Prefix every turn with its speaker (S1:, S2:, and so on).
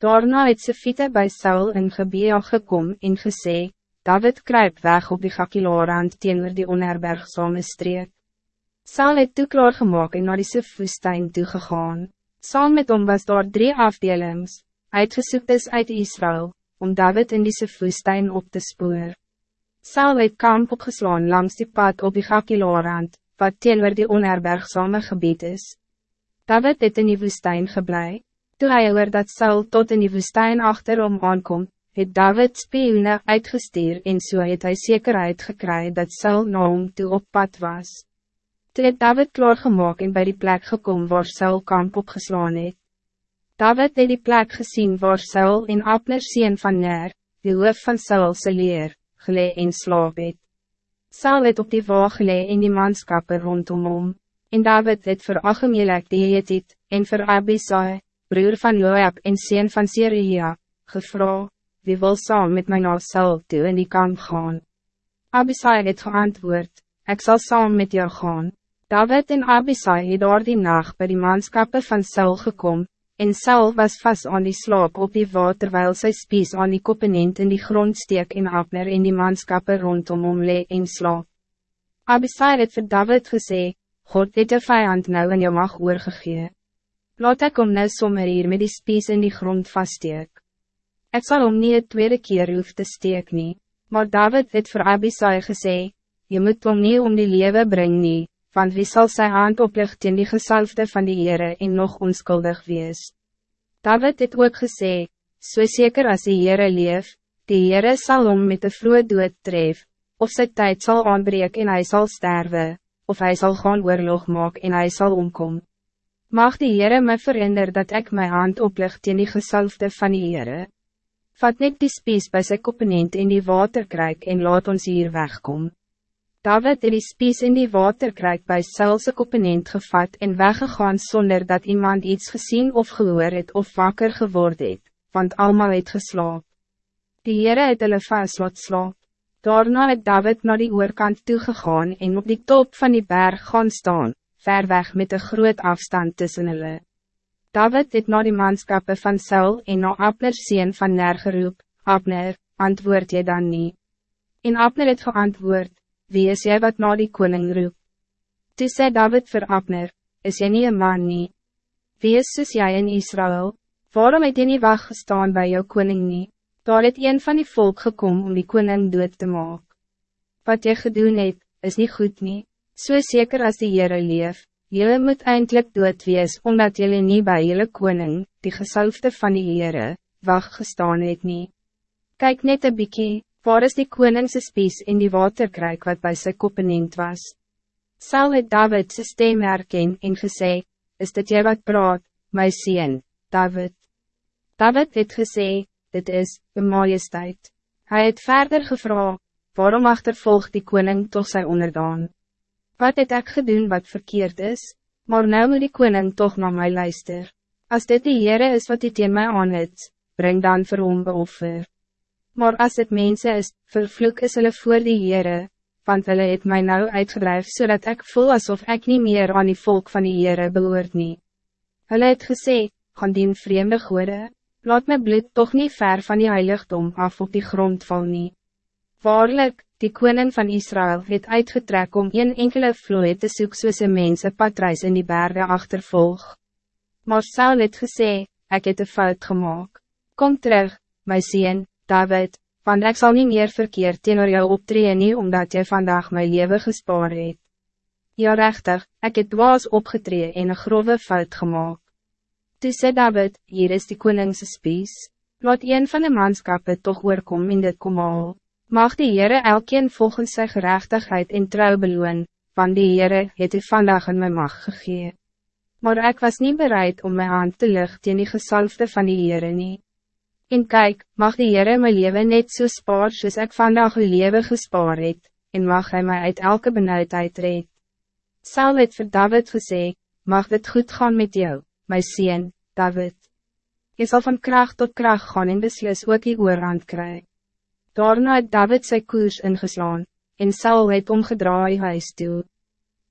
S1: Daarna het Sefite bij Saul in Gebea gekom en gesê, David kruip weg op die Gakilarand teenoor die onherbergsame streek. Saul het toe klaargemaak en na die Sefwoestijn toegegaan. Saam met hom was daar drie afdelings, uitgesoekt is uit Israël, om David in die Sefwoestijn op te spoor. Saul het kamp opgeslaan langs die pad op die Gakilarand, wat teenoor die onherbergsame gebied is. David het in die woestijn geblei. Toe hy hoor dat Saul tot in die woestijn achterom aankom, het David spioene uitgestuur en so het hy zekerheid gekry dat Saul na hom toe op pad was. Toe het David klaargemaak en bij die plek gekom waar Saul kamp opgeslaan het. David het die plek gezien waar Saul en Abner sien van Ner, die hoof van Saul se leer, gelee en slaap het. Saul het op die waag gelee en die manskappe rondom hom, en David het vir Achemelek die het en vir Abisai, broer van Joab en sien van Syria, gevra, wie wil saam met my na Saul toe in die kamp gaan. Abisai het geantwoord, ik zal saam met jou gaan. David en Abisai het door die nacht bij die manskappe van Saul gekomen, En Saul was vast aan die slaap op die water terwijl sy spies aan die koppenent in die grond steek en Abner in die manskappe rondom hom le en slaap. Abisai het vir David gesê, God het de vijand nou in jou mag oorgegee. Laat ek om nou sommer hier met die spies in die grond vaststeek. Ik zal om niet het tweede keer hoef te steek nie, maar David het voor Abisai gesê, je moet om niet om die lewe bring nie, want wie zal zijn hand oplicht in die gesalfde van die Heere en nog onskuldig wees. David het ook gesê, so zeker als die Heere leef, die Heere sal om met de vloed dood tref, of sy tijd zal aanbreek en hij zal sterven, of hij zal gaan oorlog maak en hij zal omkom. Mag die Heere my verinder dat ik mijn hand oplicht in die gesalfde van die Heere. Vat net die spies bij sy koppenent in die water krijg en laat ons hier wegkomen. David het die spies in die waterkruik bij Saulse opponent gevat en weggegaan zonder dat iemand iets gezien of gehoor het of wakker geword het, want allemaal het geslaap. Die Heere het hulle vast laat slaap. Daarna het David naar die oorkant toegegaan en op die top van die berg gaan staan, ver weg met een groot afstand tussen hulle. David het na die manskappe van Saul en na Abner sien van Ner geroep, Abner, antwoord jy dan niet? En Abner het geantwoord, wie is jij wat na die koning roep? Toe sê David vir Abner, is jy nie een man nie? Wie is soos jy in Israël? Waarom het jy nie wacht gestaan by jou koning nie? Daar het een van die volk gekom om die koning dood te maak. Wat jy gedoen het, is niet goed nie. So zeker als die Heere leef, Jullie moet eindelijk dood wees, omdat jullie niet bij jullie koning, die gesalfde van die Heere, wacht gestaan het nie. Kijk net een bykie, Waar is die koningse spies in die waterkruik wat bij sy koppenend was? Sal het David sy stem herken en gesê, is dit jy wat praat, my sien, David? David het gesê, dit is, een majesteit. Hij het verder gevra, waarom achtervolg die koning toch sy onderdaan? Wat het ek gedoen wat verkeerd is? Maar nou moet die koning toch naar mij luister. Als dit die Heere is wat die teen my aan het, breng dan vir hom beoffer. Maar als het mensen is, vervloek is hulle voor die Heere, want hulle het mij nou uitgedrijf zodat ik voel alsof ik niet meer aan die volk van die Heere behoort nie. Hulle het gesê, gaan dien vreemde goede, laat my bloed toch niet ver van die heiligdom af op die grond val nie. Waarlijk, die koning van Israël het uitgetrek om een enkele vloei te soek soos een mens een patrijs in die bergen achtervolg. Maar Saul het gesê, ik het een fout gemaakt. Kom terug, my sien, David, want ik zal niet meer verkeerd teenoor jou optreden nie, omdat jy vandaag mijn leven gespaard het. Ja rechtig, ik het dwaas opgetreden en een grove fout gemaakt. Toe sê David, hier is die koningse spies, laat een van de manskappe toch oorkom in dit komaal. Mag die Heere elkeen volgens sy gerechtigheid en trouw beloon, want die Heere het u vandaag in my mag gegee. Maar ik was niet bereid om mijn hand te lucht in die gesalfde van die Heere nie. En kijk, mag die Heere my leven net so spaar soos ek vandag uw leven gespaar het, en mag hij mij uit elke benauwdheid red. Saul het vir David gesê, mag dit goed gaan met jou, my sien, David. Je zal van kracht tot kracht gaan en beslis ook die oorhand kry. Daarna het David sy koers ingeslaan, en Saul het omgedraai huis toe.